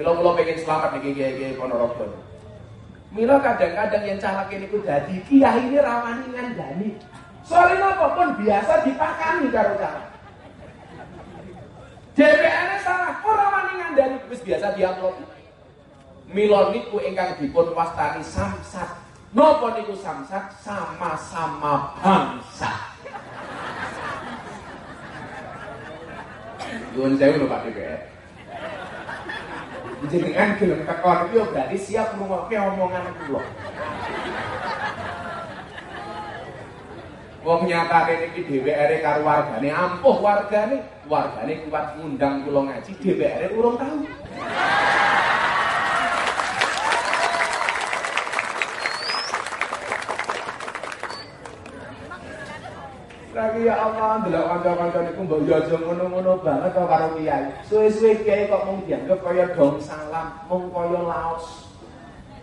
Mila kula pengen selamat niki kiai-kiai Ponorogo. Mila kadang-kadang yang calak ini ku dadi kiai ini rawani ngandani. Soalnya apa pun biasa dipakani karo calak. DPR salah, ora wani ngandani wis biasa diamplop. Mila niku ingkang dipun wastani samsat. Napa niku samsat? Sama-sama bangsa. Nuwun sewu lho Pak DPR. Jenengan gelem tekon iki yo berarti siap ngrungokke omongan kula. Wong nyatane iki DPR karo wargane ampuh wargane, wargane kuat ngundang kula ngaji, DPR urung tahu. Lagi ya Allah, ndelok kanca-kanca niku mbok yo aja ngono-ngono banget kok karo kiai. Suwe-suwe kiai kok mung dianggap kaya dong salam, mung kaya laos.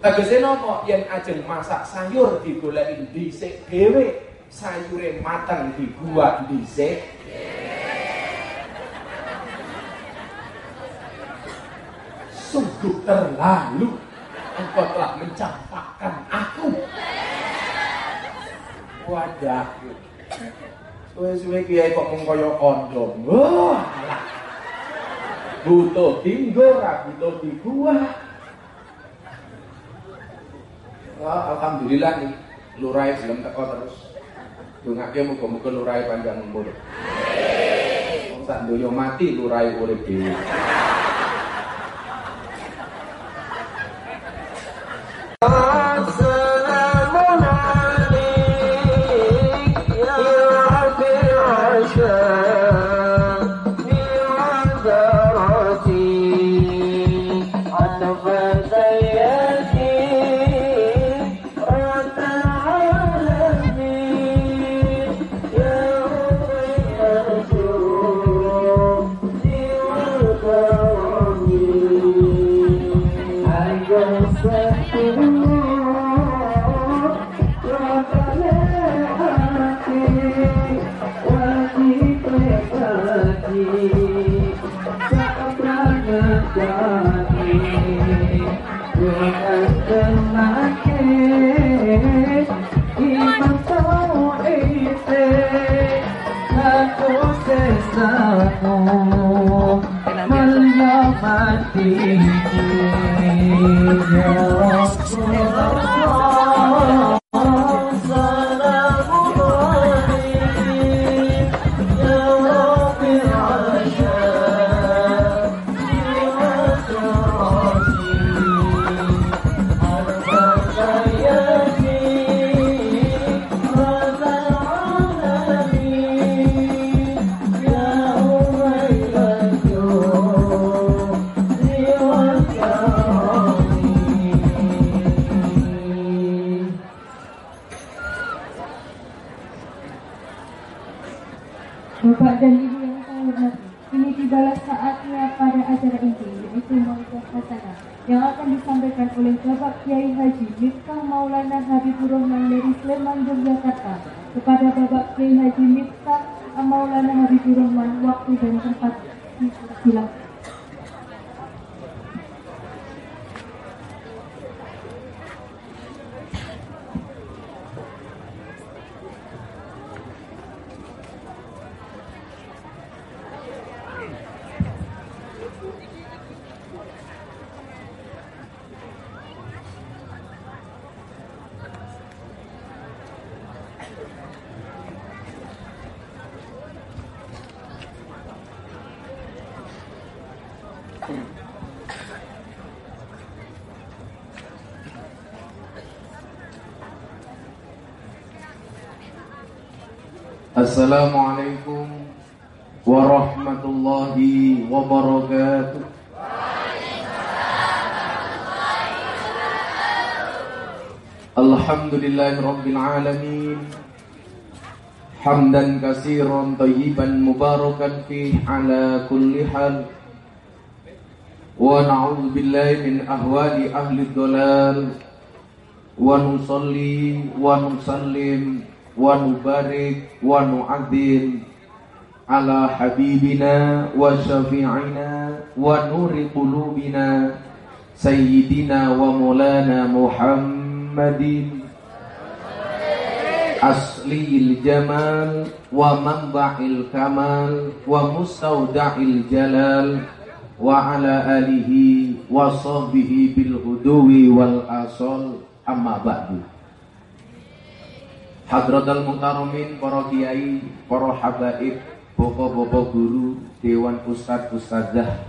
Tegese napa yen ajeng masak sayur digoleki dhisik dhewe, sayure mateng dibuat dhisik. Sungguh terlalu engkau telah mencampakkan aku. Wadahku. Suwe-suwe kiai kok mung kaya kondom. Wah. Butuh tinggo, ra butuh dibuat. Wah, alhamdulillah nih, lurai belum teko terus. Dongake muga-muga lurai panjang umur. Wong sak mati lurai urip dhewe. Bapak Assalamualaikum warahmatullahi wabarakatuh. Alhamdulillahi alamin. Hamdan kasiran tayyiban mubarakan fih ala kulli hal. Wa na'udzu billahi min ahwali ahli dhalal. Wa nusalli wa nusallim wa nubarik wa nu'adzim ala habibina wa syafi'ina wa nuri qulubina sayyidina wa maulana Muhammadin. Asliil jamal wa manba'il kamal wa mustauda'il jalal wa ala alihi wa sahbihi bil huduwi wal asol amma ba'du. Hadratul Muhtaramin, para kiai, para habaib, bapak-bapak guru, dewan ustad ustadzah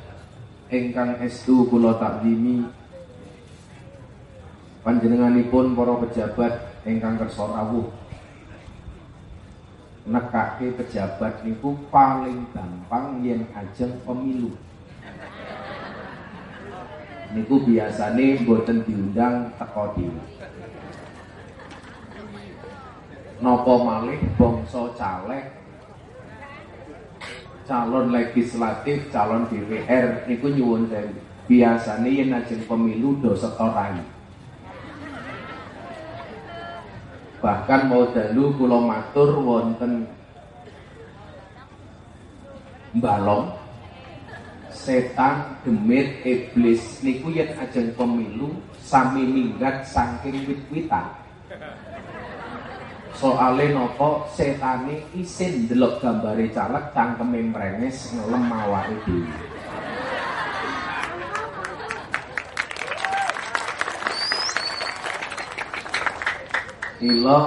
ingkang estu kula takdimi panjenenganipun para pejabat ingkang kersa rawuh. Nekake pejabat niku paling gampang yen ajeng pemilu. Niku biasane mboten diundang teko napa malih bangsa caleg calon legislatif, calon DPR niku nyuwun sewu. Biasane yen ajeng pemilu do setoran. Bahkan mau dalu kula matur wonten balong setan demit iblis niku yen ajeng pemilu sami minggat saking wit-witan soale nopo setane isin delok gambare caleg cangkeme mrenges ngelem awake dhewe Ilo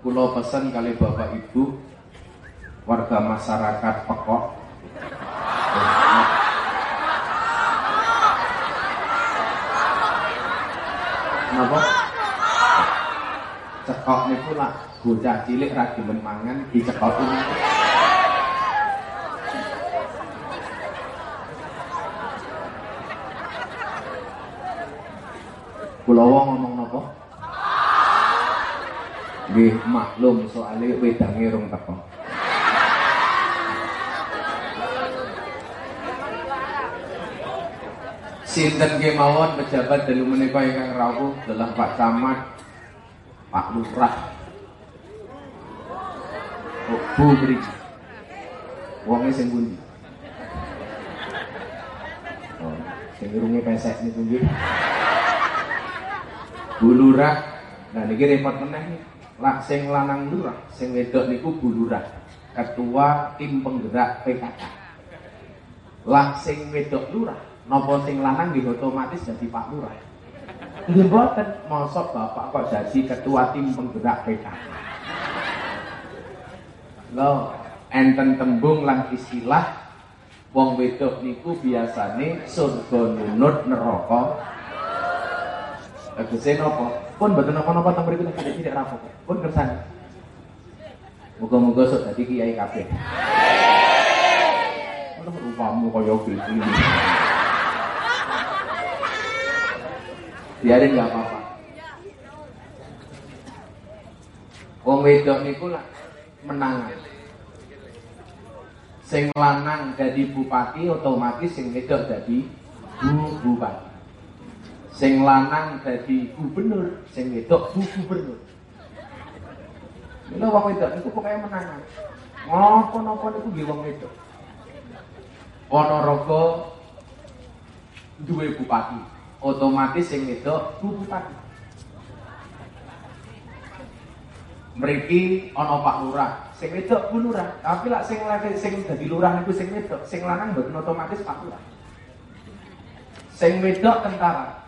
kula pesen kali Bapak Ibu warga masyarakat pekok Napa? Cekok niku lah bocah cilik ra gelem mangan dicekok ini. Kula wong ngomong napa? Nggih maklum soalnya wedange rong teko. Sinten kemawon pejabat dalu menika ingkang rawuh dalam Pak Camat, Pak Lurah, Bu mriki. Wonge sing pundi? Oh, sing irunge pesek niku nggih. Bu Lurah. Nah niki repot meneh. Lah sing lanang lurah, sing wedok niku Bu Lurah. Ketua tim penggerak PKK. Lah sing wedok lurah, napa sing lanang nggih otomatis jadi Pak Lurah. Nggih mboten, mosok Bapak kok jadi ketua tim penggerak PKK. Lo enten tembung lan istilah wong wedok niku biasane surga nunut neraka. Tegese napa? Pun mboten napa-napa teng mriku nek tidak rapo. Pun kersane. Muga-muga sok dadi kiai kabeh. Ono rupamu kaya gini. Biarin nggak apa-apa. Wong wedok niku lah menang. Sing lanang jadi bupati otomatis sing wedok jadi bu bupati. Sing lanang jadi gubernur, sing wedok bu gubernur. Ini wong wedok niku pokoknya menangan. Ngopo-ngopo niku nggih wong wedok. Ponorogo duwe bupati, otomatis sing bu bupati. Mriki ana Pak Lurah, sing wedok Bu Lurah. Tapi lak sing lagi sing dadi lurah niku sing wedok, sing lanang mboten otomatis Pak Lurah. Sing wedok tentara.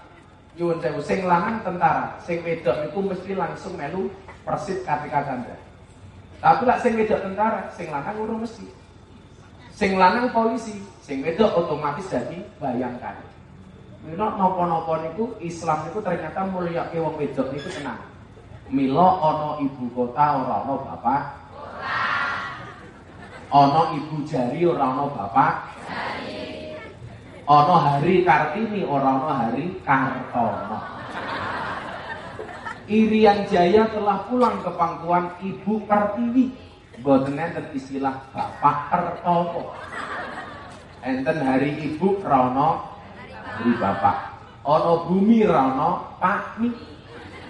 Nyuwun sewu, sing lanang tentara, sing wedok niku mesti langsung melu Persib Kartika Chandra. Tapi lak sing wedok tentara, sing lanang urung mesti. Sing lanang polisi, sing wedok otomatis jadi bayangkan. Mila napa-napa niku Islam niku ternyata mulyake wong wedok niku tenang. Mila ana ibu kota ora ana bapak. Ana ibu jari ora ana bapak. Ana hari Kartini ora ana hari Kartono. Irian Jaya telah pulang ke pangkuan Ibu Kartini. Mboten enten istilah Bapak Kartono. Enten hari Ibu Rono hari Bapak. Ana bumi Rono Pak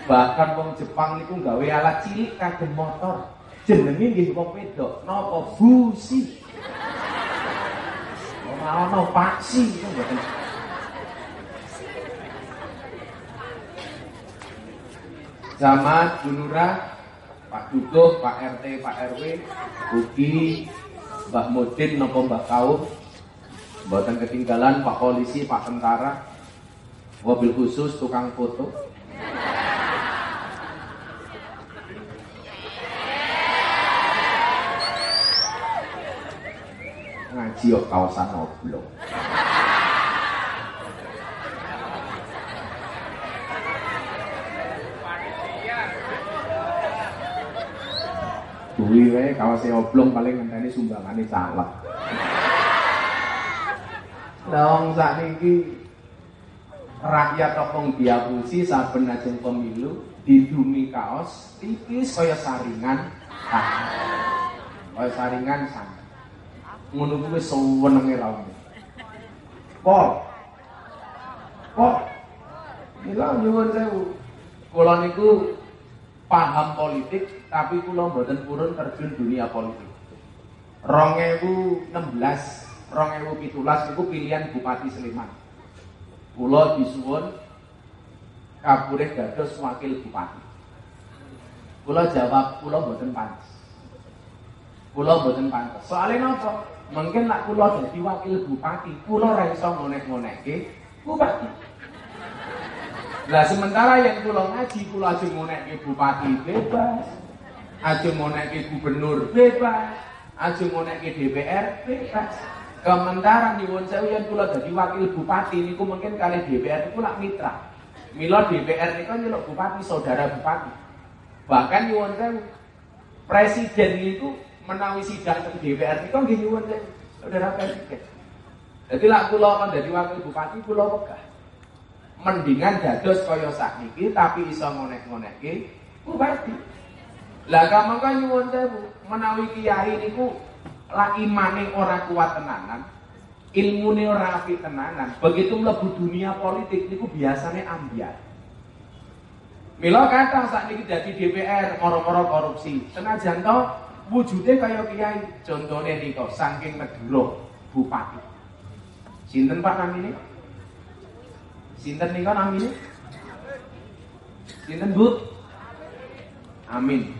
Bahkan wong Jepang niku gawe alat cilik kagem motor. Jenenge nggih wong wedok, napa busi. Ora ono paksi itu mboten. Nurah, Pak Duduh, Pak RT, Pak RW, Ugi, Mbak Mudin nopo Mbak Kaum, Mboten ketinggalan Pak Polisi, Pak Tentara, mobil khusus tukang foto. Ngaji kok kawasan oblong. Kuwi wae kawase oblong paling ngenteni sumbangane caleg. Dong sakniki rakyat topong diapusi saben ajeng pemilu didumi kaos tipis kaya saringan. Kaya saringan sangat. Ngono kuwi sewenenge ra. Pol. Pol. Mila nyuwun sewu. Kula niku paham politik tapi kula mboten purun terjun dunia politik. 2016, 2017 niku pilihan Bupati Sleman. Kula disuwun kapurih dados wakil bupati. Kula jawab kula mboten pantes. Kula mboten pantes. Soalnya napa? Mungkin nak kula dadi wakil bupati, kula ra iso ngonek-ngonekke bupati. Lah sementara yang kula ngaji kula aja ngonekke bupati bebas. Aja ngonekke gubernur bebas. Aja ngonekke DPR bebas. Kementara nyuwun sewu yen kula dadi wakil bupati niku mungkin kali DPR niku lak mitra. Mila DPR niku nyeluk bupati saudara bupati. Bahkan nyuwun sewu presiden niku menawi sidang teng DPR niku nggih nyuwun sewu saudara presiden. Jadi lak kula kan dadi wakil bupati kula wegah. Mendingan dados kaya sakniki tapi iso ngonek-ngonekke bupati. Lah kamangka nyuwun sewu menawi kiai niku lah imane ora kuat tenanan, ilmune ora apik tenanan. Begitu mlebu dunia politik niku biasane ambiar. Mila kata saat ini dadi DPR moro-moro korupsi. Senajan to wujude kaya kiai. Contone nika saking Madura bupati. Sinten Pak namine? Sinten nika namine? Sinten Bu? Amin.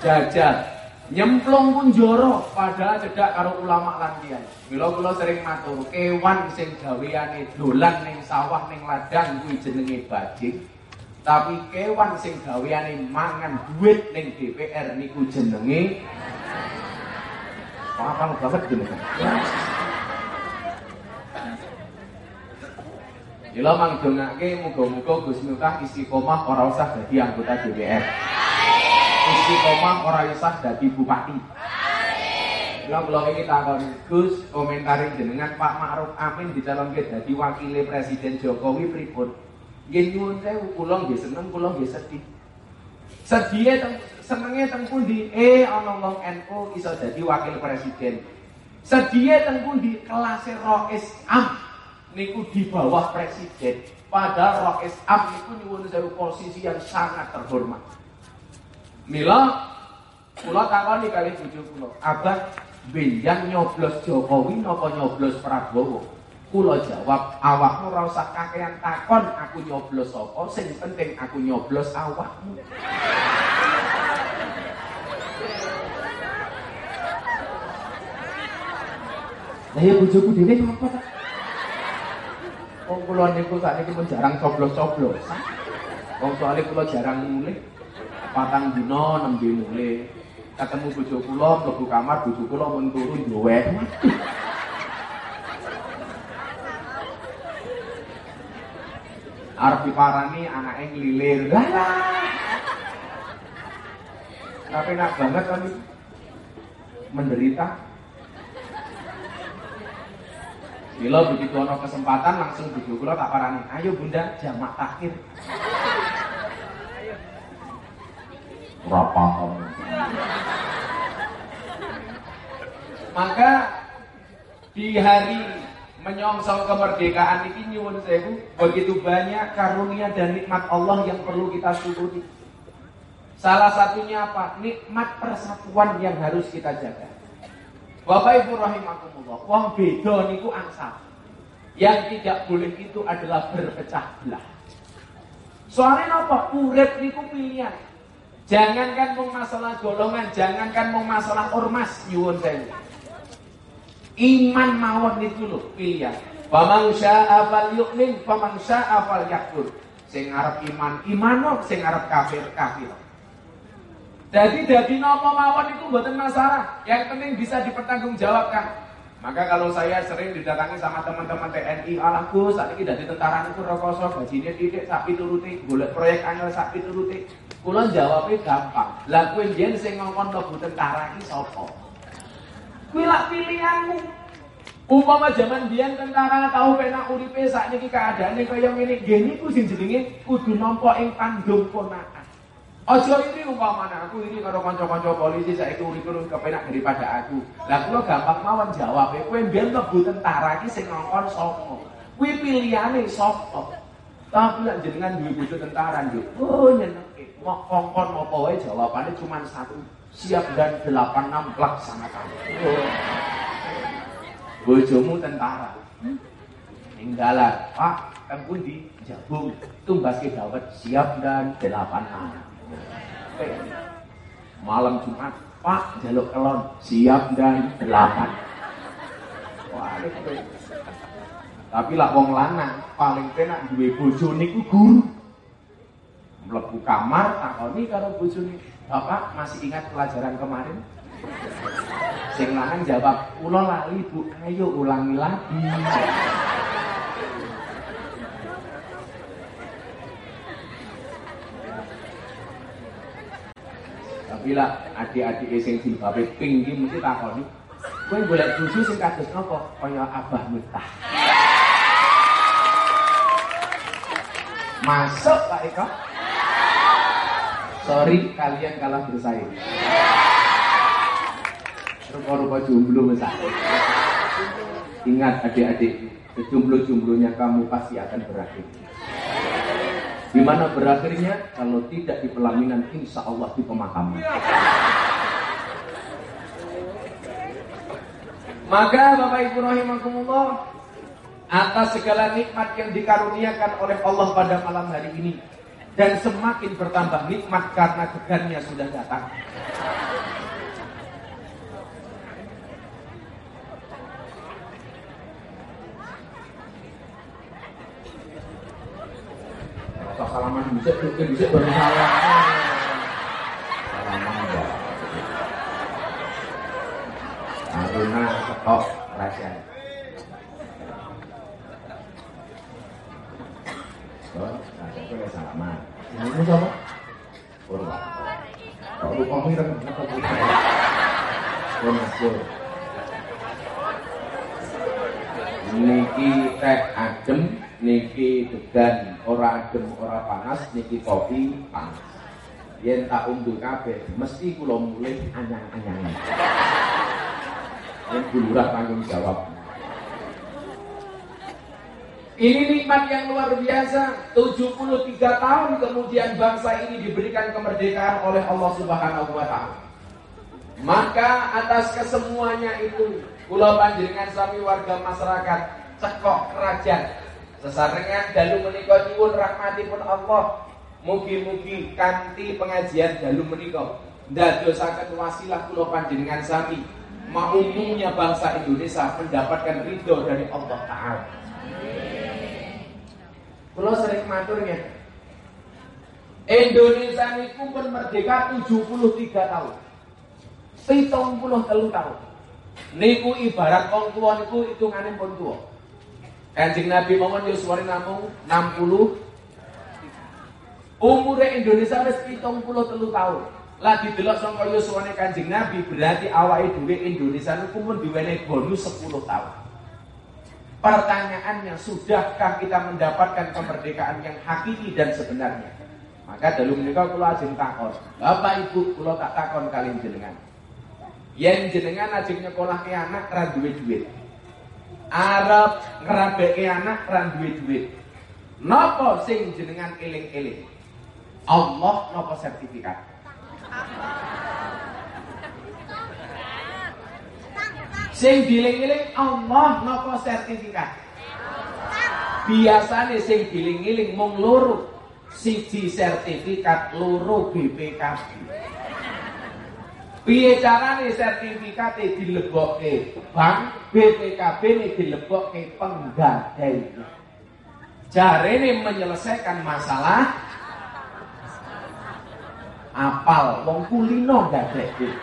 Jajal nyemplung pun joro padahal cedak karo ulama lan kiai. Mila kula sering matur, kewan sing gaweane dolan ning sawah ning ladang kuwi jenenge bajing. Tapi kewan sing gaweane mangan duit ning DPR niku jenenge Paham banget jenengan. Mila mangdongake muga-muga Gus Miftah istiqomah ora usah dadi anggota DPR. Istiqomah ora usah dadi bupati. Mila kula iki takon Gus komentari jenengan Pak Ma'ruf Amin dicalonke dadi wakile Presiden Jokowi pripun? Nggih nyuwun sewu kula nggih seneng kula nggih sedih. Sedhihe teng senenge teng pundi? Eh ana wong NU iso dadi wakil presiden. Sedhihe teng pundi? Kelase Rois Am niku di bawah presiden. Padahal Rois Am niku nyuwun sewu posisi yang sangat terhormat. Mila kula takoni kali bojo kula, "Abah, benjang nyoblos Jokowi napa nyoblos Prabowo?" Kula jawab, "Awakmu ora usah kakean takon aku nyoblos sapa, sing penting aku nyoblos awakmu." Lah ya bojoku dhewe napa ta? Wong kula niku sakniki jarang coblos-coblos. Wong soalnya kula jarang mulih. Patang dina nembe mulih. Ketemu bojo kula mlebu kamar bojo kula mun turu ndowek. Arep diparani anake lah. Tapi enak banget kan menderita. Bila begitu ono kesempatan langsung bojo kula tak parani. Ayo Bunda jamak takhir. Ora paham. Maka di hari menyongsong kemerdekaan ini nyuwun sewu begitu banyak karunia dan nikmat Allah yang perlu kita syukuri. Salah satunya apa? Nikmat persatuan yang harus kita jaga. Bapak Ibu rahimakumullah, wong beda niku ansaf. Yang tidak boleh itu adalah berpecah belah. Soalnya apa? Urip niku pilihan. Jangankan mau masalah golongan, jangankan mau masalah ormas, nyuwun saya. Iman mawon itu loh pilihan. Faman syaa fal yu'min, faman syaa yakfur. Sing arep iman, iman sing arep kafir, kafir. Jadi jadi nopo mawon itu buatan masalah. Yang penting bisa dipertanggungjawabkan. Maka kalau saya sering didatangi sama teman-teman TNI, alah Gus, saat ini dari tentara itu rokoso, gajinya titik, sapi turuti, boleh proyek anyar sapi turuti. Kulo jawabnya gampang. Lah kowe jen sing ngongkon mlebu tentara iki sapa? Kuwi lak pilihanmu. Umpama zaman biyen tentara tahu penak uripe sakniki keadaane kaya ngene, nggih niku sing jenenge kudu nampa ing pandung ponakan. Aja ini umpamanya aku ini karo kanca-kanca polisi saiki urip urip kepenak daripada aku. Lah kula gampang mawon jawab, kowe mbiyen mlebu tentara iki sing ngongkon sapa? Kuwi pilihane sapa? Tapi lek jenengan duwe bojo tentara njuk. Oh nyenengke. Kongkon apa wae jawabannya cuma satu. Siap dan 86 laksanakan. Bojomu tentara. Tinggalan, Pak, kan pundi? Jabung, tumbas ke dawet siap dan 86. Malam Jumat, Pak jaluk kelon, siap dan delapan. Wah, itu. Tapi lah wong lanang paling penak duwe bojo niku guru. Mlebu kamar takoni karo bojone, "Bapak masih ingat pelajaran kemarin?" Sing lanang jawab, "Kula lali, Bu. Ayo ulangi lagi." Tapi lah adik-adik sing jilbabe pink iki mesti takoni, "Kowe golek bojo sing kados napa? Kaya Abah Miftah." Masuk Pak Eko. Sorry kalian kalah bersaing. Rupa-rupa jomblo mesah. Ingat adik-adik, sejomblo-jomblonya kamu pasti akan berakhir. Di mana berakhirnya? Kalau tidak di pelaminan, insya Allah di pemakaman. Maka Bapak Ibu rahimakumullah, atas segala nikmat yang dikaruniakan oleh Allah pada malam hari ini dan semakin bertambah nikmat karena gegarnya sudah datang. Salaman bisa, mungkin bisa baru salam. Salaman enggak. Aruna rahasia. Oh, nah, saya boleh salaman. Ini siapa? Purwa. Kok lupa mireng? Kenapa lupa? Oh, masuk. Niki teh adem, niki degan ora adem ora panas, niki kopi panas. Yen tak undur kabeh, mesti kula mulih anyang-anyangan. Yen bulurah tanggung jawab. Ini nikmat yang luar biasa. 73 tahun kemudian bangsa ini diberikan kemerdekaan oleh Allah Subhanahu wa taala. Maka atas kesemuanya itu kula panjenengan sami warga masyarakat cekok kerajaan sesarengan dalu menika nyuwun rahmatipun Allah mugi-mugi kanthi pengajian dalu menika ndadosaken wasilah kula panjenengan sami maumumnya bangsa Indonesia mendapatkan ridho dari Allah taala. Kula sering matur ya. Indonesia niku pun merdeka 73 tahun. 73 tahun. Niku ibarat wong tua niku hitungane pun tua. Kanjeng Nabi mongkon yuswari namung 60 Umure Indonesia wis 73 tahun. Lah didelok sangka yuswane Kanjeng Nabi berarti awake dhewe Indonesia niku pun diwenehi bonus 10 tahun. Pertanyaannya, sudahkah kita mendapatkan kemerdekaan yang hakiki dan sebenarnya? Maka dalu menika kula ajeng takon. Bapak Ibu, kula tak takon kalian jenengan. Yen jenengan ajeng nyekolahke anak ra duwe duit. Arep ngrabeke anak ra duwe duit. Napa sing jenengan eling-eling? Allah napa sertifikat? Sing diling-iling Allah napa sertifikat? Biasane sing diling-iling mung loro. Siji sertifikat, loro BPKB. Piye carane sertifikate dilebokke bank, BPKB ne dilebokke penggadai. Jarene menyelesaikan masalah apal wong kulino gadekke.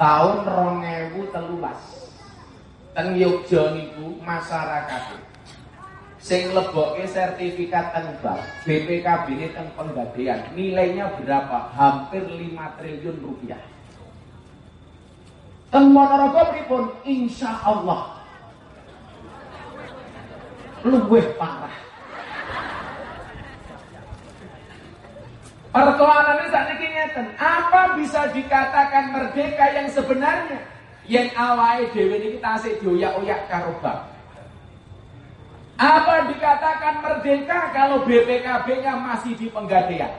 Tahun 2013 teng Yogya niku masyarakat sing lebokke sertifikat teng bank BPKB ini teng penggadaian nilainya berapa? Hampir 5 triliun rupiah. Teng Ponorogo pripun? Insya Allah. Luwih parah. Persoalannya saat ini ngeten, apa bisa dikatakan merdeka yang sebenarnya? Yang awalnya dewi ini tasik dioyak-oyak karo bank. Apa dikatakan merdeka kalau BPKB-nya masih di penggadaian?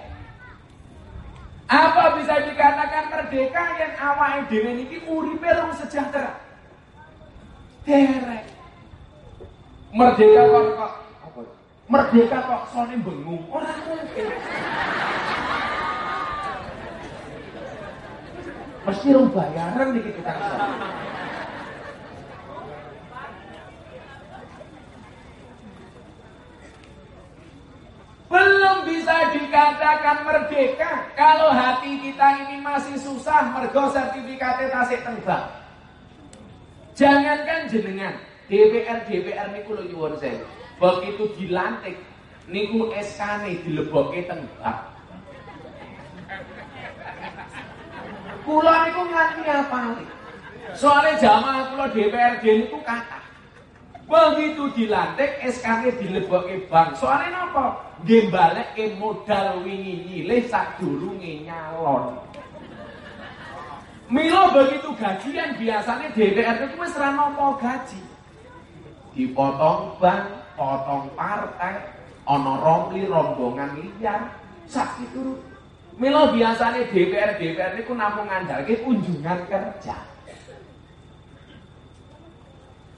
Apa bisa dikatakan merdeka yang awalnya dewi ini uripe rung sejahtera? Derek. Merdeka kok kok? Merdeka kok sone bengung. Orang mungkin. Mesti rung bayaran tukang sone. Belum bisa dikatakan merdeka kalau hati kita ini masih susah mergo sertifikatnya tasik tenggang. Jangankan jenengan, DPR DPR niku lho nyuwun saya. Begitu dilantik niku SK-ne dilebokke tenggang. Kula niku nganti apa Soalnya jamaah kula DPRD niku kata Begitu dilantik SKP dilebokke bank. Soalnya napa? Nggih balekke modal wingi nyilih sadurunge nyalon. Milo begitu gajian biasanya DPR itu wis ra nampa gaji. Dipotong bank, potong partai, ana romli rombongan liar, sak itu. Milo biasanya DPR DPR niku namung ngandalke kunjungan kerja.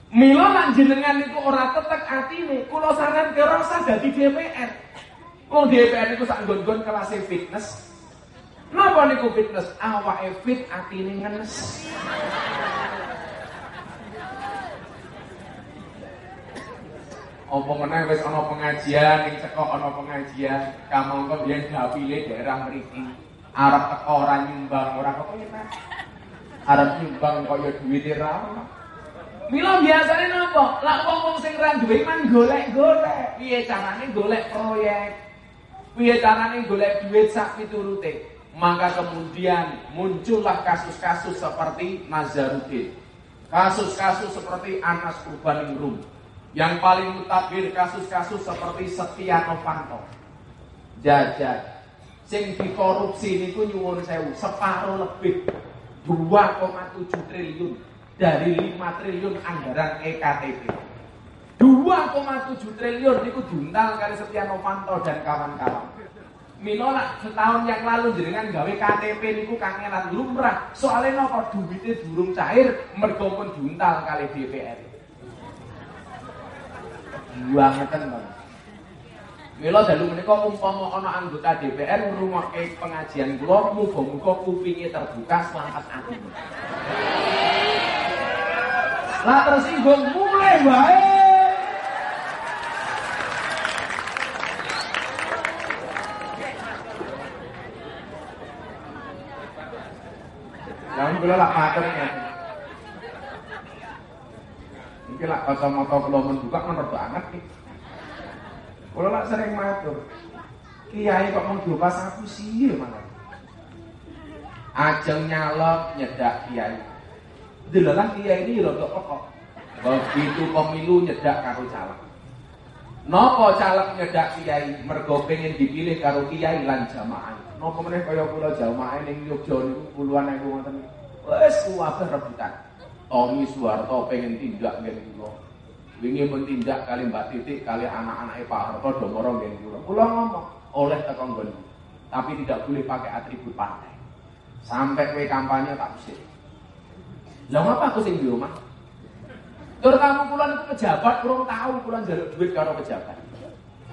Milo lan jenengan niku ora tetek atine, kula saran ke rasa dadi DPR. Wong DPR niku sak nggon-nggon kelas fitness. Napa niku fitness? Awake fit, atine ngenes. Apa meneh wis ana pengajian, ning cekok ana pengajian, kamangka biyen dapile daerah mriki. Arep teko ora nyumbang, ora kepenak. Arep nyumbang kaya duwite ra. Mila biasane napa? Lah wong-wong sing ra duwe man golek-golek. Piye carane golek proyek? Piye carane golek duit sak piturute? Maka kemudian muncullah kasus-kasus seperti Nazarudin. Kasus-kasus seperti Anas Urbaningrum. Yang paling mutakhir kasus-kasus seperti Setia Novanto. Jajan. Sing dikorupsi niku nyuwun sewu separuh lebih 2,7 triliun dari 5 triliun anggaran EKTP. 2,7 triliun niku diuntal kali Setia Novanto dan kawan-kawan. Milo setahun yang lalu jenengan gawe KTP niku kangenan lumrah. Soalnya nopo duitnya durung cair mergo pun kali DPR. Buangeten Bang. Mila dalu menika umpama ana anggota DPR ngrungokke pengajian kula muga-muga kupinge terbuka selamat ati. Lah tersinggung mulai baik. Jangan kula lak ya. Iki lak kacamata kula menbuka kan rada anget iki. Kula lak sering matur. Kiai kok mau diopas aku sih malah. Ajeng nyalok nyedak kiai. Delalah kiai ini rada pekok. Begitu pemilu nyedak karo caleg. Napa caleg nyedak kiai mergo pengen dipilih karo kiai lan jamaah. Napa meneh kaya kula jamaah ning Yogya niku puluhan ewu ngoten. Wes kuwabeh rebutan. Tommy Suwarto pengen tindak ngen kula. Wingi tindak kali Mbak Titik kali anak-anake Pak Harto do moro ngen kula. Kula ngomong oleh nggon. Tapi tidak boleh pakai atribut partai. Sampai kue kampanye tak usir. Lah ngapa aku sing di omah? Terutama pulang itu pejabat kurang tahu pulang jaluk duit karo pejabat.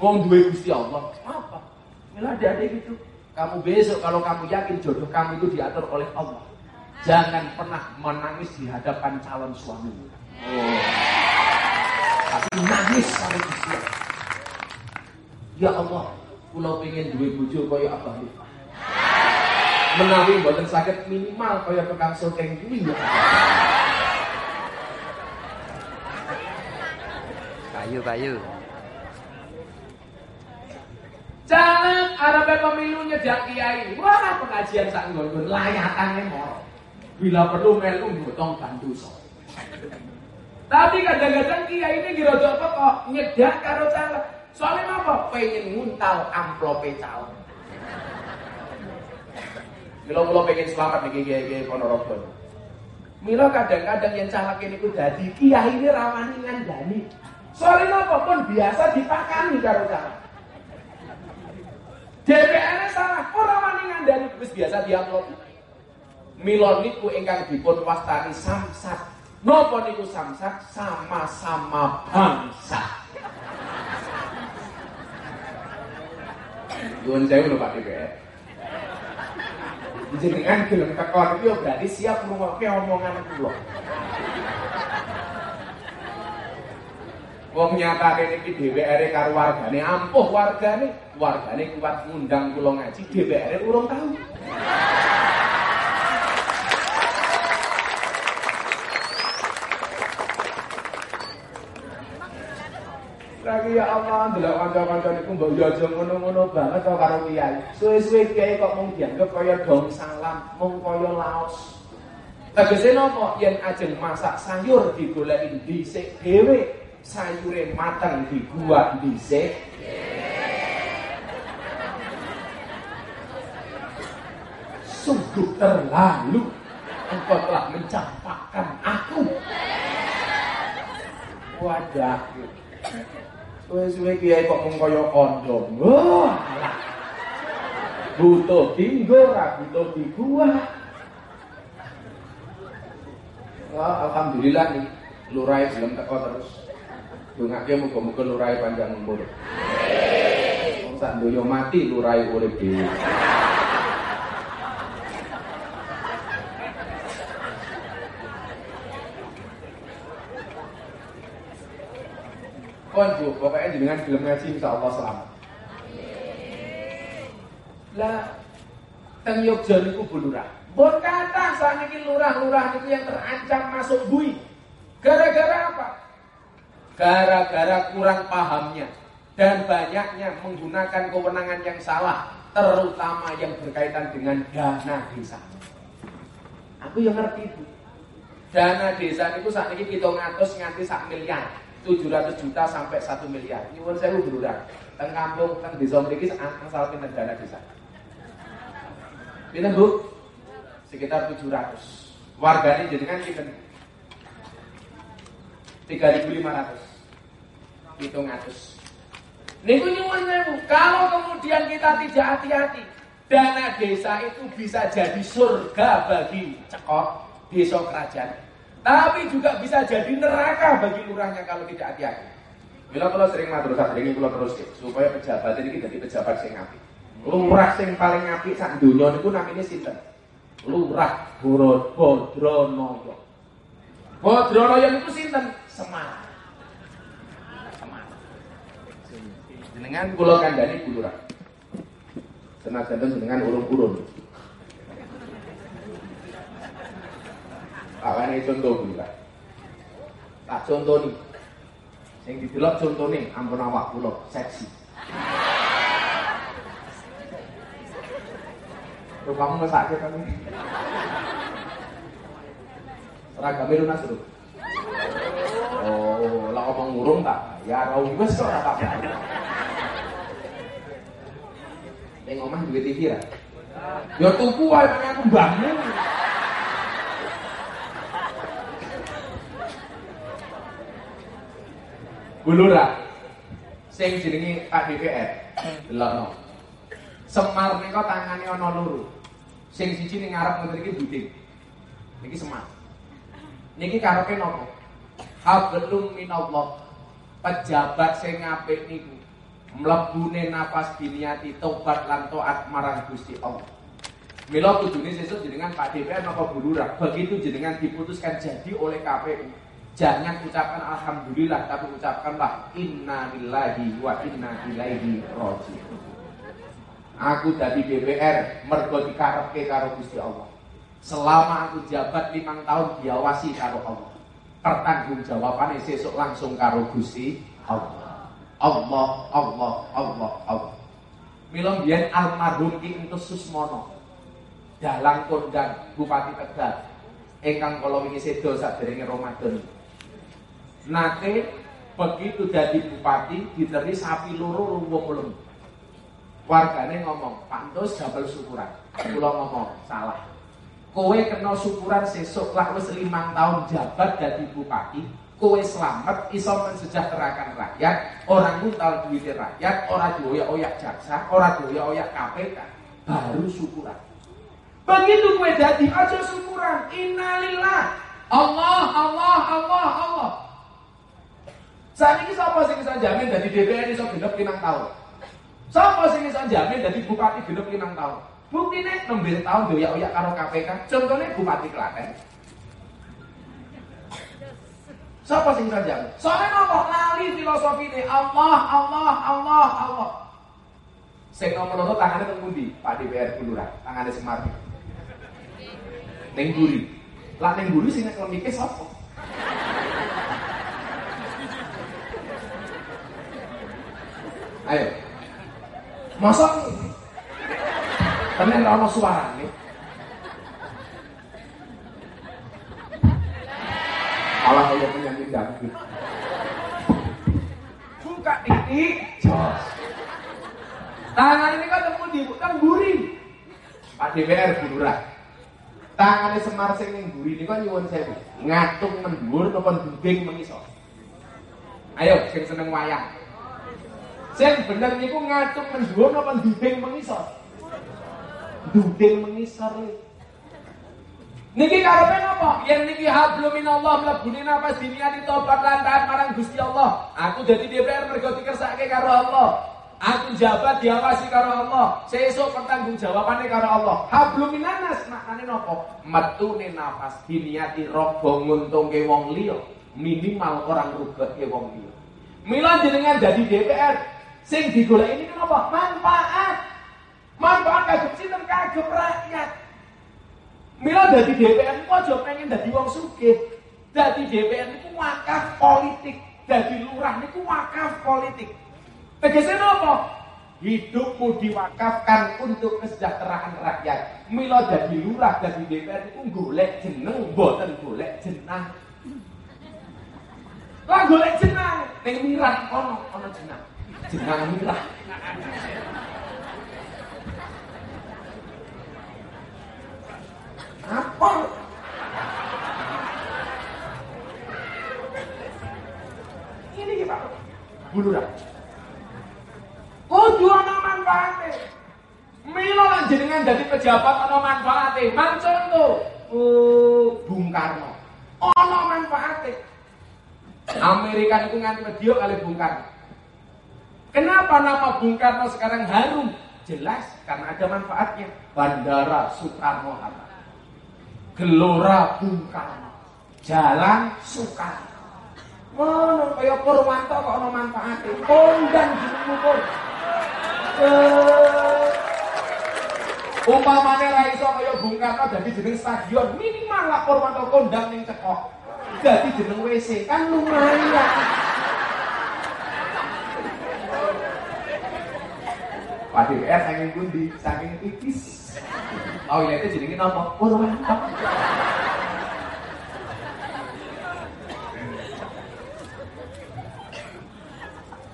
Wong duwe Gusti Allah. Apa? Mila adik gitu. Kamu besok kalau kamu yakin jodoh kamu itu diatur oleh Allah. Jangan pernah menangis di hadapan calon suami. Oh. Tapi nangis Gusti Allah. Ya Allah, kula pengen duwe bojo kaya Abah Rifah. Menawi mboten sakit minimal kaya tukang syuting kuwi ya. Bayu, Bayu. Jangan Arab pemilu nyedak kiai. Wah, pengajian sak nggon layatane moro. Bila perlu melu gotong bantu. Tapi kadang-kadang kiai ini girodo apa kok nyedak karo calon. Soalnya apa? Pengen nguntal amplope calon. Milo milo pengen selamat nih kiai kiai. Milo kadang-kadang yang caleg ini ku jadi kiai ini rawani ngandani. Soalnya apa pun biasa dipakani karo calon. DPR salah, orang wani ngandani wis biasa diamplop. Milo niku ingkang dipun wastani samsat. Napa niku samsat? Sama-sama bangsa. Nuwun sewu lho Pak DPR. Jenengan gelem tekon iki yo berarti siap ngrungokke omongan kula. Wong nyatane niki DPR karo wargane ampuh wargane, wargane kuat ngundang kula ngaji, DPR urung tahu. Lagi ya Allah, ndelok kanca-kanca niku mbok yo aja ngono-ngono banget kok karo kiai. Suwe-suwe kiai kok mung dianggap kaya dong salam, mung kaya laos. Tegese napa yen ajeng masak sayur digoleki dhisik dhewe, sayure mateng dibuat dhisik. Sungguh terlalu engkau telah mencampakkan aku. Wadah. Suwe-suwe kiai kok mung kaya kondom. Wah. Butuh dinggo, ra butuh dibuat. Wah, alhamdulillah nih, lurai belum teko terus. Dongake muga-muga lurai panjang umur. Wong sak mati lurai urip dhewe. Kon Bu, pokoknya jenengan gelem ngaji insyaallah selamat. Lah teng Yogya niku Bu Lurah. Bon kata sakniki lurah-lurah niku yang terancam masuk bui. Gara-gara apa? Gara-gara kurang pahamnya dan banyaknya menggunakan kewenangan yang salah, terutama yang berkaitan dengan dana desa. Aku yang ngerti Bu. Dana desa niku sakniki 700 nganti sak miliar. 700 juta sampai 1 miliar. Nyuwun sewu berulang. Teng kampung, teng desa mriki asal pinten dana desa. Pinten Bu? Sekitar 700. Warganya jenengan pinten? 3500. Hitung atus. Niku nyuwun sewu. Kalau kemudian kita tidak hati-hati, dana desa itu bisa jadi surga bagi cekok desa kerajaan. Tapi juga bisa jadi neraka bagi lurahnya kalau tidak hati-hati. Bila kalau sering matur sak ini kalau terus supaya pejabat ini jadi pejabat sing apik. Lurah sing paling apik sak donya niku namine sinten? Lurah Boro Bodronoyo. Bodronoyo niku sinten? Semar. Semar. Jenengan kula kandhani Bu Lurah. Senajan jenengan urung-urung. Awane contoh Pak. Tak contoh nih. Sing didelok contone ampun awak kula seksi. Tuh kamu ngesake kan ini. Seragamnya lunas lho. Oh, lah ngomong ngurung tak? Ya rau wis kok tak bayar. Ning omah duwe TV ra? Ya wae pengen aku bangun. Bulura sing jenenge Pak DPR delokno. Semar nika tangane ana loro. Sing siji ning ngarep ngoten iki buding. Niki semat. Niki karepe napa? Hablum minallah. Pejabat sing apik niku mlebune nafas diniati tobat lan taat marang Gusti Allah. Mila kudune sesuk jenengan Pak DPR napa Bu Lurah, begitu jenengan diputuskan jadi oleh KPU, jangan ucapkan alhamdulillah tapi ucapkanlah inna lillahi wa inna ilaihi raji'un. Aku dari DPR mergo dikarepke karo Gusti Allah. Selama aku jabat limang tahun diawasi karo Allah. Pertanggung jawabannya sesuk langsung karo Gusti Allah. Allah, Allah, Allah, Allah. Mila biyen almarhum Ki Entus Susmono. Dalang kondang Bupati Tegal. Ingkang kala wingi sedo saderenge Ramadan. Nate begitu jadi bupati diteri sapi loro ruwung lembu. Wargane ngomong, Pak Entus jabal syukuran. Kula ngomong, salah. Kowe kena syukuran sesuk lah wis limang tahun jabat jadi bupati, kowe selamat iso mensejahterakan rakyat, orang nguntal duit rakyat, orang dioyak-oyak jaksa, orang dioyak-oyak KPK, baru syukuran. Begitu kowe jadi aja syukuran. Innalillah. Allah, Allah, Allah, Allah. Saat ini siapa sing bisa jamin dari DPR iso genep limang tahun? Siapa sing iso jamin dari bupati genep limang tahun? Buktine nembe tahun doyak-oyak karo KPK. Contohnya bupati Klaten. Siapa sing iso jamin? Soalnya nopo lali filosofi ini Allah, Allah, Allah, Allah. Sing nomor loro tangane teng pundi? Pak DPR Bulurah, tangane Semar. Ning Buri. Lah ning Buri sing nek lemike sapa? Ayo. Masa Karena ora ono suarane. Alah kaya penyanyi dangdut. Buka titik, jos. Tangan ini kan temu di kan buri. Pak DPR bulurah. Tangane Semar sing ning buri niku nyuwun sewu. Ngatung mendhuwur napa duding mengisor. Ayo sing seneng wayang. Sing bener niku ngatung mendhuwur napa duding mengisor. Duding mengisor. Niki karepe napa? Yen niki hablum minallah mlebune nafas dunia ditobat lan taat marang Gusti Allah. Aku dadi DPR mergo dikersake karo Allah. Aku jabat diawasi karo Allah. Sesuk pertanggung jawabannya karo Allah. Hablum minanas maknane napa? Metune nafas diniati robo nguntungke wong liya, minimal orang rugeke wong liya. Mila jenengan dadi DPR sing digoleki ini kenapa? Manfaat. Manfaat kagem sinten kagem rakyat. Mila dadi DPR ku aja pengen dadi wong sugih. Dadi DPR niku wakaf politik, dadi lurah niku wakaf politik. Tegesnya apa? Hidupmu diwakafkan untuk kesejahteraan rakyat. Mila dadi lurah, dadi DPR niku golek jeneng, mboten golek jenang. Lah golek jenang, ning mirah kono jenang. Jenang mirah. Apa? Ini kita buluran. Kudu ana manfaate. Mila lan jenengan dadi pejabat ana manfaate. Man contoh, uh, Bung Karno. Ana manfaate. Amerika itu nganti video kali Bung Karno. Kenapa nama Bung Karno sekarang harum? Jelas karena ada manfaatnya. Bandara Soekarno Hatta. Gelora Bung Karno. Jalan Soekarno. Ngono kaya Purwanto kok ana manfaate. Kondang jenengmu pun. Eh, Umpamane ra iso Bung Karno dadi jeneng stadion, minimal lah Purwanto kondang ning cekok. Dadi jeneng WC kan lumayan. Pak DPR saking pundi? Saking tipis. Toiletnya jenenge napa? Purwanto.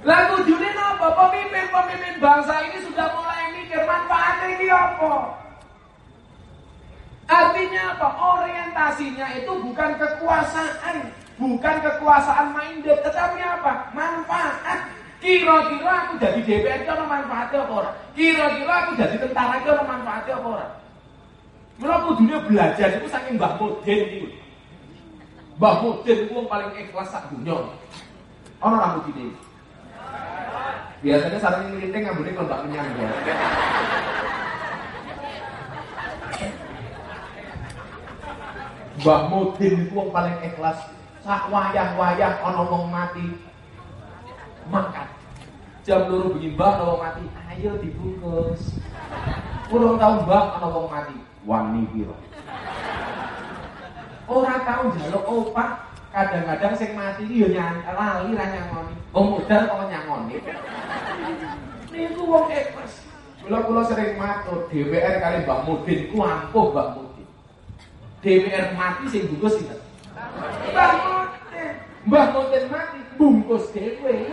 Lah tujuannya apa? Pemimpin-pemimpin bangsa ini sudah mulai mikir manfaatnya ini apa? Artinya apa? Orientasinya itu bukan kekuasaan, bukan kekuasaan minded, tetapi apa? Kira-kira aku jadi DPR itu ada manfaatnya apa orang? Kira-kira aku jadi tentara itu ada manfaatnya apa orang? Mula kudune belajar itu saking Mbah Mudin iki. Mbah Mudin wong paling ikhlas sak dunya. Ana rambut ini. Biasanya sarang ngelinting ngambune kalau mbak kenyang ya. Mbah Mudin itu paling ikhlas. Sak wayah-wayah ana wong mati. Mangkat. Jam loro bengi mbah ana mati. Ayo dibungkus. Kurang tahu mbah ana wong mati. Wani piro. Ora tau njaluk opat. Kadang-kadang sing mati yo nyan lali ra nyangoni. Wong modal kok nyangoni. Niku wong ikhlas. Kula kula sering matur DPR kali Mbak Mudin ku ampuh Mbak Mudin. DPR mati sing bungkus sinten? Mbah Mudin. Mbah Mudin mati bungkus dhewe.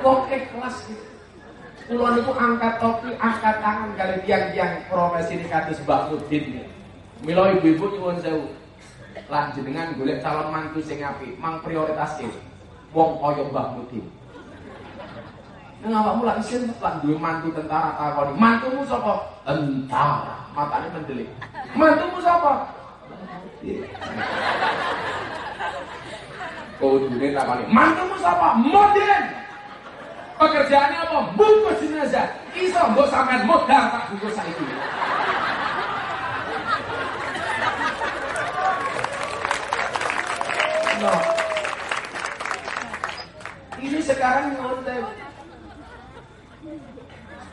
Wong ikhlas gitu. Kula niku angkat topi, angkat tangan kali tiang-tiang profesi ini kados Mbak Mudin. Mila ibu-ibu nyuwun sewu. Lah jenengan golek calon mantu sing apik, mang prioritaske wong kaya Mbah Mudin. Nang awakmu lak isin lak duwe mantu tentara takoni. Mantumu sapa? Tentara. Matane mendelik. Mantumu sapa? Kudune takoni. Mantumu sapa? Mudin. Pekerjaannya apa? Bungkus jenazah. Iso mbok sampean modal tak bungkus saiki. No. Ini sekarang ngonten.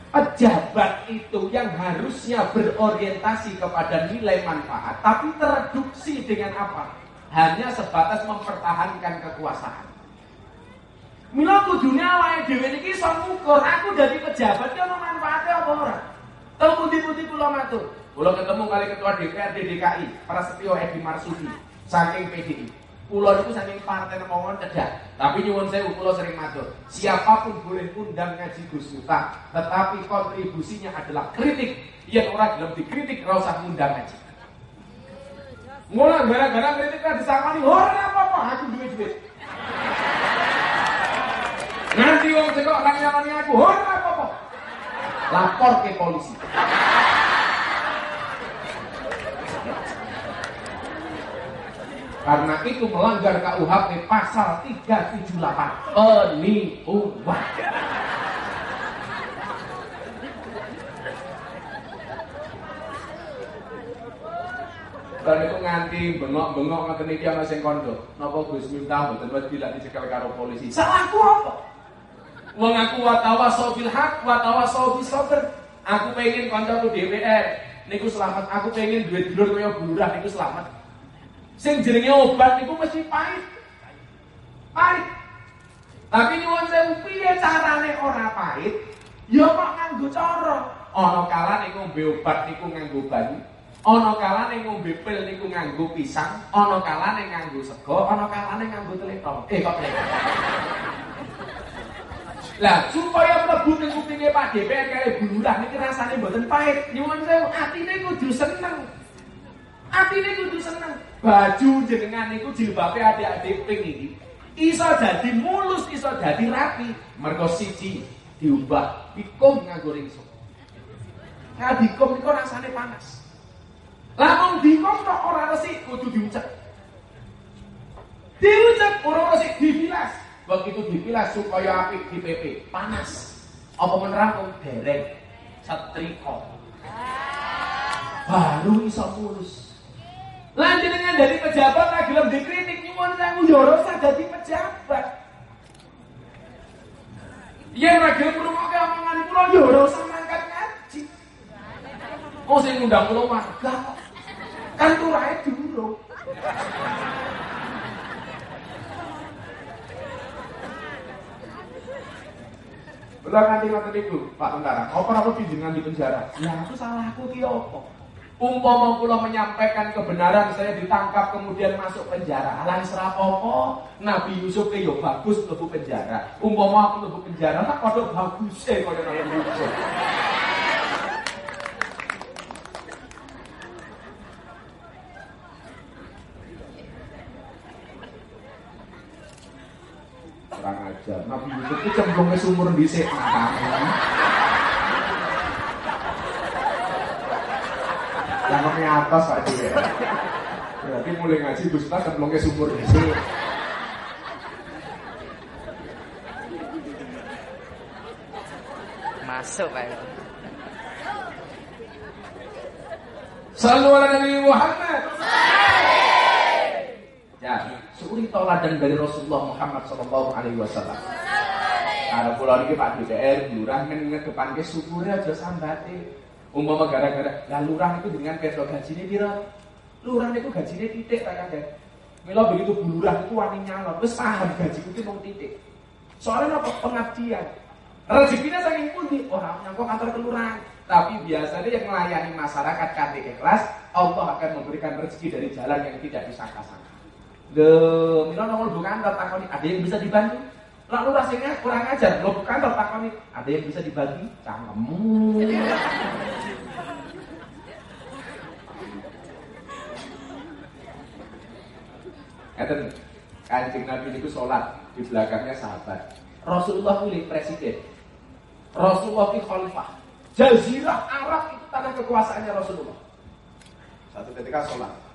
Pejabat itu yang harusnya berorientasi kepada nilai manfaat, tapi tereduksi dengan apa? Hanya sebatas mempertahankan kekuasaan. Mila kudune awake dhewe niki iso ngukur aku dadi pejabat ki ono manfaate apa ora? Teng pundi-pundi kula matur. Kula ketemu kali ketua DPRD DKI, Prasetyo Edi Marsudi, saking PDI. Kula niku saking partai nemongon cedak. Tapi nyuwun sewu kula sering matur, siapa pun boleh undang ngaji Gus Miftah, tetapi kontribusinya adalah kritik. Yen ora gelem dikritik ora usah ngundang ngaji. Mulai gara-gara kritik kan disangkani, ora apa-apa, aku duwe duit. Nanti wong sing kok nyamani aku, ora apa-apa. Lapor ke polisi. Karena itu melanggar KUHP pasal 378 penipuan. Dan itu nganti bengok-bengok ngoten iki ana kondo. Napa Gus Miftah mboten wedi lak dicekel karo polisi. Salahku apa? Wong aku wa tawasau bil haq wa tawasau bis sabr. Aku pengen kancaku DPR niku selamat. Aku pengen duit dulur kaya bulurah niku selamat. Sing jenenge obat niku mesti pahit. Pahit. Tapi nyuwun sewu piye carane ora pahit? Ya kok nganggo cara. Ana kalane ngombe obat niku nganggo banyu. Ana kalane ngombe pil niku nganggo pisang, ana kalane nganggo sego, ana kalane nganggo tletong. Eh kok tletong. Lah supaya mlebu ning kupinge Pak DPR kali bulurah niki rasane mboten pahit. Nyuwun sewu atine kudu seneng. Atine kudu seneng. Baju jenengan niku jilbabe adik-adik pink iki. Iso mulus, iso dadi rapi. Mergo siji diubah ikum nganggo ringso. Nah dikum niku rasane panas. Lah wong dikom kok ora resik kudu diucek. Diucek ora resik dibilas. Begitu dibilas supaya apik di PP panas. Apa menerang dereng setrika. Baru iso mulus. Jenengan dari pejabat ra gelem dikritik nyuwun ora usah dadi pejabat. Yen ra gelem ngrungokke omongan kula ya ora usah ngaji. Oh sing ngundang kula warga kok. Kan turahe durung. Belah nganti ngoten niku, Pak Tentara. Apa aku jenengan di penjara? Ya aku salahku ki apa? Umpama kula menyampaikan kebenaran saya ditangkap kemudian masuk penjara. Alah serah apa? Nabi Yusuf ke yo bagus mlebu penjara. Umpama aku mlebu penjara tak padha bagus e kaya Nabi Yusuf. ajar. Nabi Yusuf itu cemplung ke sumur di Cangkemnya atas Pak Cie. Ya. Berarti mulai ngaji Gus Miftah cemplung ke sumur di sini. Masuk Pak. Salam ala Nabi Muhammad. Salam. Ya suri toladan dari Rasulullah Muhammad Sallallahu Alaihi Wasallam. Ada pulau ini Pak DPR, lurah depan ke syukurnya aja sambate. Umpama gara-gara, lah lurah itu dengan ketok gajinya dira. Lurah itu gajinya titik tak ada. Mila begitu bulurah itu wani nyalon, wis paham gaji itu mau titik. Soalnya apa pengabdian. Rezekinya saking pundi orang nyangkut kantor kelurahan. Tapi biasanya yang melayani masyarakat kanti ikhlas, Allah akan memberikan rezeki dari jalan yang tidak disangka-sangka. Le, mila nongol bukan takoni, ada yang bisa dibantu? Lalu rasanya kurang ajar, lo bukan takoni, ada yang bisa dibagi? Cangkemmu. Ngeten, kancing Nabi itu sholat di belakangnya sahabat. Rasulullah milih presiden. Rasulullah itu khalifah. Jazirah Arab itu tanah kekuasaannya Rasulullah. Satu ketika sholat.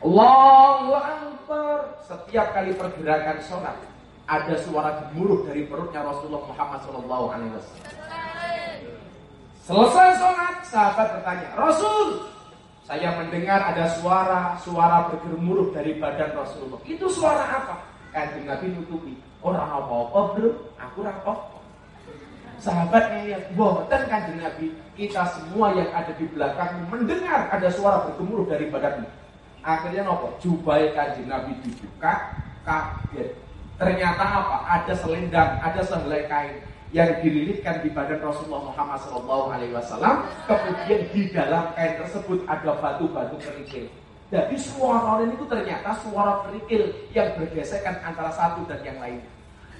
Allahu Akbar. Setiap kali pergerakan sholat ada suara gemuruh dari perutnya Rasulullah Muhammad Shallallahu Alaihi Wasallam. Selesai sholat, sahabat bertanya, Rasul, saya mendengar ada suara suara bergemuruh dari badan Rasulullah. Itu suara apa? Kanjeng Nabi nutupi. Orang apa-apa bro, aku apa Sahabat ngeliat, boten kanjeng Nabi, kita semua yang ada di belakang mendengar ada suara bergemuruh dari badanmu. Akhirnya nopo, jubai kanjeng Nabi dibuka, kaget. Ternyata apa? Ada selendang, ada sehelai kain yang dililitkan di badan Rasulullah Muhammad SAW. Kemudian di dalam kain tersebut ada batu-batu kerikil. Jadi suara ini itu ternyata suara kerikil yang bergesekan antara satu dan yang lain.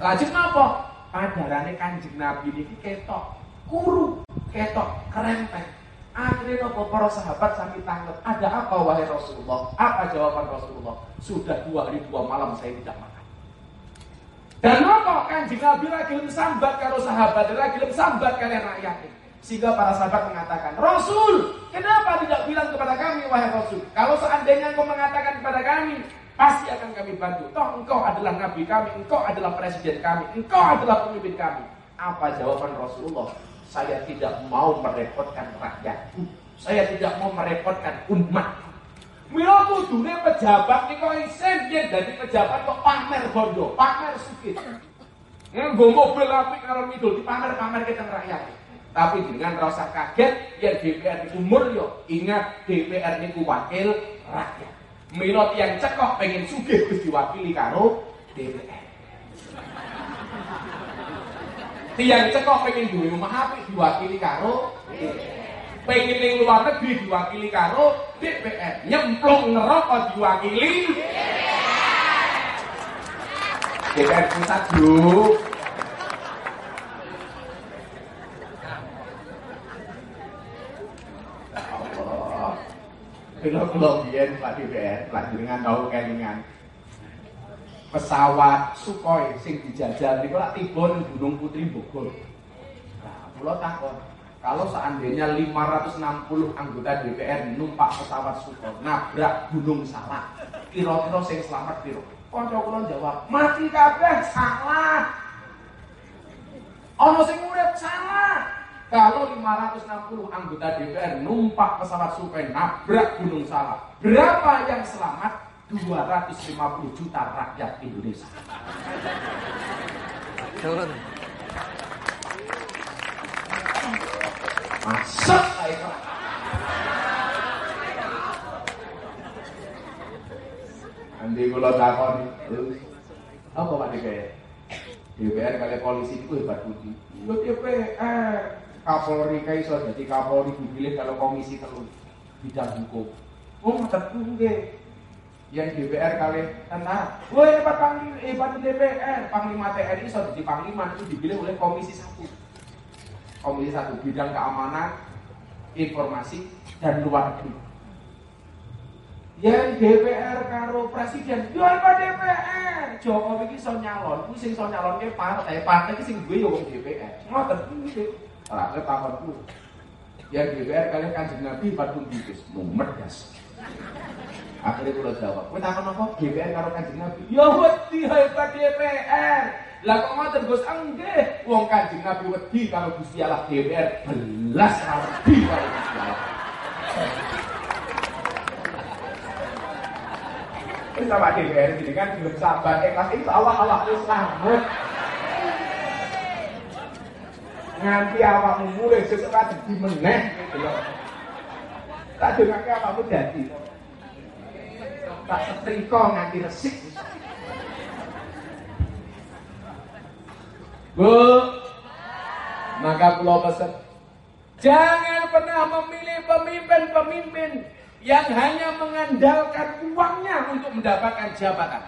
Lanjut apa? Padarane kanjeng Nabi ini ketok, kuru, ketok, kerempeng. Akhirnya nopo para sahabat sambil tangkap, ada apa wahai Rasulullah? Apa jawaban Rasulullah? Sudah dua hari dua malam saya tidak makan. Dan apa kanjeng Nabi lagi sambat kalau sahabat, lagi sambat kalian rakyat. Sehingga para sahabat mengatakan, Rasul, kenapa tidak bilang kepada kami, wahai Rasul? Kalau seandainya engkau mengatakan kepada kami, pasti akan kami bantu. Toh engkau adalah nabi kami, engkau adalah presiden kami, engkau adalah pemimpin kami. Apa jawaban Rasulullah? Saya tidak mau merepotkan rakyatku. Saya tidak mau merepotkan umatku. Mila kudune pejabat niku isin yen dadi pejabat kok pamer bondo, pamer sugih. Nggo mobil apik karo midul dipamer-pamer ke rakyat. Tapi dengan rasa kaget yang DPR itu mulya, ingat DPR niku wakil rakyat. Mila yang cekok pengen sugih wis diwakili karo DPR. Tiang cekok pengen duwe rumah apik diwakili karo DPR pengen ning luar negeri diwakili karo DPR nyemplung neraka diwakili? DPR pusat bro Kalau kalau biyen Pak DPR, Pak dengan tahu kelingan. Pesawat Sukhoi sing dijajal niku lak tiba ning Gunung Putri Bogor. Nah, kula takon, kalau seandainya 560 anggota DPR numpak pesawat Sukhoi nabrak gunung salah, kira-kira sing selamat piro? Kanca kula jawab, mati kabeh salah. Ono sing urip salah. Kalau 560 anggota DPR numpak pesawat Sukhoi nabrak gunung salah, berapa yang selamat? 250 juta rakyat Indonesia. Ayo. Nanti kula takoni, apa Pak DPR? DPR kali polisi itu hebat budi. Yo DPR, Kapolri kayak iso jadi Kapolri dipilih kalau komisi telu bidang hukum. Oh, ngoten kuwi. Yang DPR kali tentara. Woi, hebat panglima, hebat DPR, Panglima TNI iso jadi panglima itu dipilih oleh komisi satu. Komisi satu bidang keamanan, informasi dan luar negeri. Yang DPR karo presiden, yo apa DPR? Jokowi iki iso nyalon, ku sing iso nyalonke partai, partai iki sing duwe yo DPR. Ngoten kuwi. Ora takon ku. yang DPR kalian kanjeng Nabi padung bibis mumet gas akhirnya kula jawab kowe takon apa DPR karo kanjeng Nabi ya wedi hebat DPR lah kok ngoten Gus enggih wong kanjeng Nabi wedi karo Gusti Allah DPR belas rabi karo Gusti Allah Wis sama DPR ini kan belum sabar ikhlas insya Allah Allah wis sambut nganti awakmu mulai sesuk ra dadi meneh gitu loh. Tak dongake awakmu dadi. Tak setrika nganti resik. Bu, maka pulau pesan Jangan pernah memilih pemimpin-pemimpin yang hanya mengandalkan uangnya untuk mendapatkan jabatan.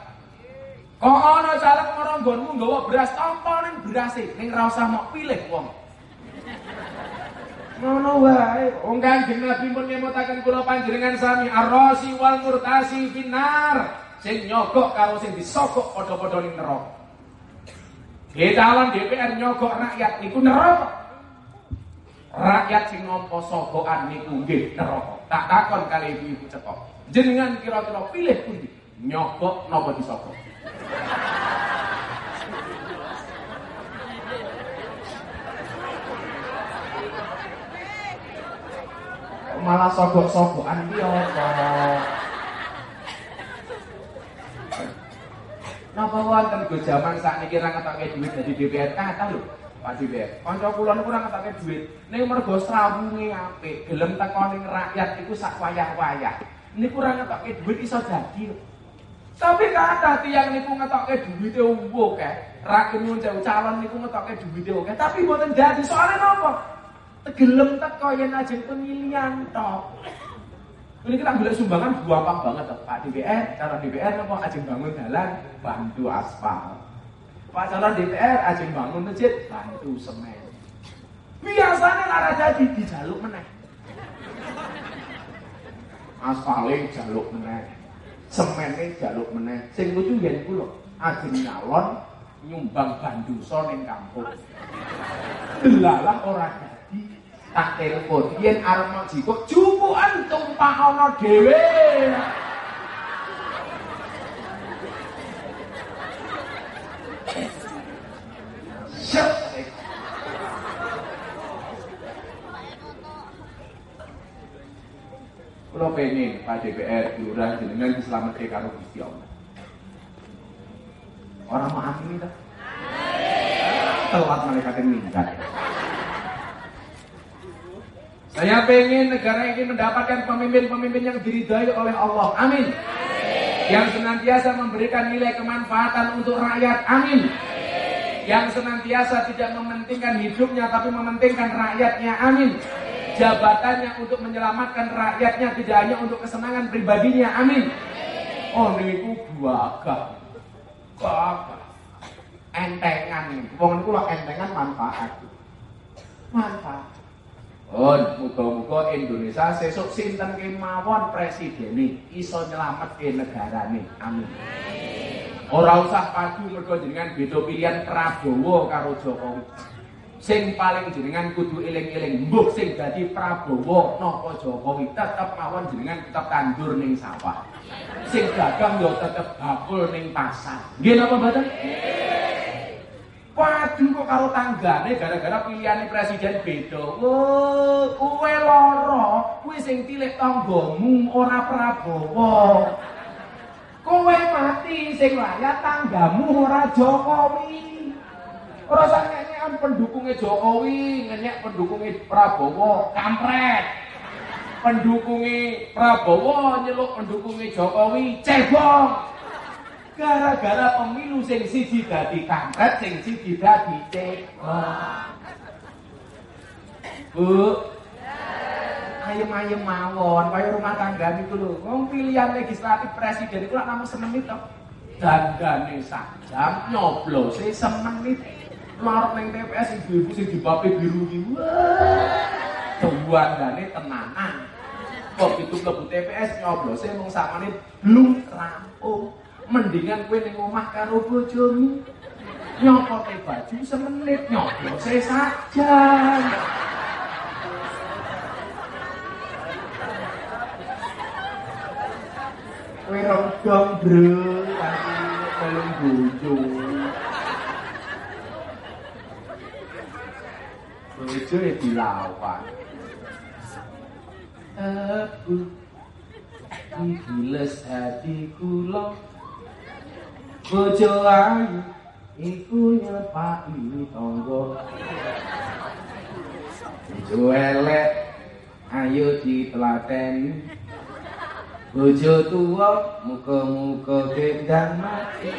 Kok ana caleg meronggonmu nggawa beras tanpa ning berase, ning ra usah mau pilih wong. Ngono wae, wong Kanjeng Nabi pun ngemutaken kula panjenengan sami arrosi wal murtasi finar. Sing nyogok karo sing disogok padha-padha ning neraka. Di calon DPR nyogok rakyat niku neraka. Rakyat sing nampa sogokan niku nggih neraka. Tak takon kali ibu-ibu cekok. Jenengan kira-kira pilih pundi? Nyogok napa disogok? malah sogok-sogokan iki apa? Napa wonten go jaman sakniki ra ngetoke duit dadi DPR kata lho. Pak DPR. Kanca kula niku ora ngetoke duit. Ning mergo srawunge apik, gelem teko ning rakyat iku sak wayah-wayah. Niku ora ngetoke duit iso dadi. lho. Tapi kata tiang niku ngetoke duwite umbo kae. Rakyat nyuwun calon niku ngetoke duwite oke, tapi mboten dadi. Soalnya napa? Tegelem teko yen ajeng pemilihan tok. Ini kita boleh sumbangan gampang banget toh. Pak DPR, calon DPR nopo ajeng bangun jalan, bantu aspal. Pak calon DPR ajeng bangun masjid, bantu semen. Biasanya lara jadi dijaluk meneh. Aspalnya jaluk meneh. Semennya jaluk meneh. Sing lucu yen kula ajeng nyalon nyumbang banduso ning kampung. Delalah ora jadi tak telepon yen arep mau jikok jupukan tumpah ana dhewe. Kulo pengen Pak DPR diurang jenengan diselametke karo Gusti Allah. Orang mau amin dah. Telat malaikat yang minggat. Saya pengen negara ini mendapatkan pemimpin-pemimpin yang diridhai oleh Allah. Amin. Yang senantiasa memberikan nilai kemanfaatan untuk rakyat. Amin. Yang senantiasa tidak mementingkan hidupnya tapi mementingkan rakyatnya. Amin. Jabatannya untuk menyelamatkan rakyatnya tidak hanya untuk kesenangan pribadinya. Amin. Oh niku gagah. Gagah. Entengan. Wong niku entengan manfaat. Manfaat. Oh, muga-muga Indonesia sesuk sinten kemawon presiden iso nyelametke negarane. Amin. Ora usah padu mergo jenengan beda pilihan Prabowo karo Jokowi. Sing paling jenengan kudu eling-eling mbuh sing dadi Prabowo napa Jokowi tetep mawon jenengan tetep tandur ning sawah. Sing dagang yo tetep bakul ning pasar. Nggih napa mboten? Padu kok karo tanggane gara-gara pilihane presiden beda. Wah, kowe lara, kowe sing pilih tanggamu ora Prabowo. Kowe mati sing layak tanggamu ora Jokowi. Ora sak ngenyekan pendukungnya Jokowi, ngenyek pendukungnya Prabowo, kampret. Pendukungnya Prabowo nyeluk pendukungnya Jokowi, cebong. Gara-gara pemilu sing siji dadi kampret, sing siji dadi cebong. Bu, ayem-ayem mawon, kaya rumah tangga niku lho. Wong pilihan legislatif presiden iku lak namung semenit to. Dandane sak jam, nyoblose semenit. Lorot ning TPS ibu-ibu sing dibape biru iki. Wah, Tuandane tenanan. Kok itu mlebu TPS nyoblose mung sak menit, blung rampung mendingan kue ning omah karo bojomu. Nyokote baju semenit nyoblose sajam kowe rodong bro. Tapi belum bojo. Bojo ya dilawan. Aku Giles hati kula Bojo ayu Iku nyepaki tonggo Bojo elek Ayo ditelaten Bojo tua Muka-muka gendang mati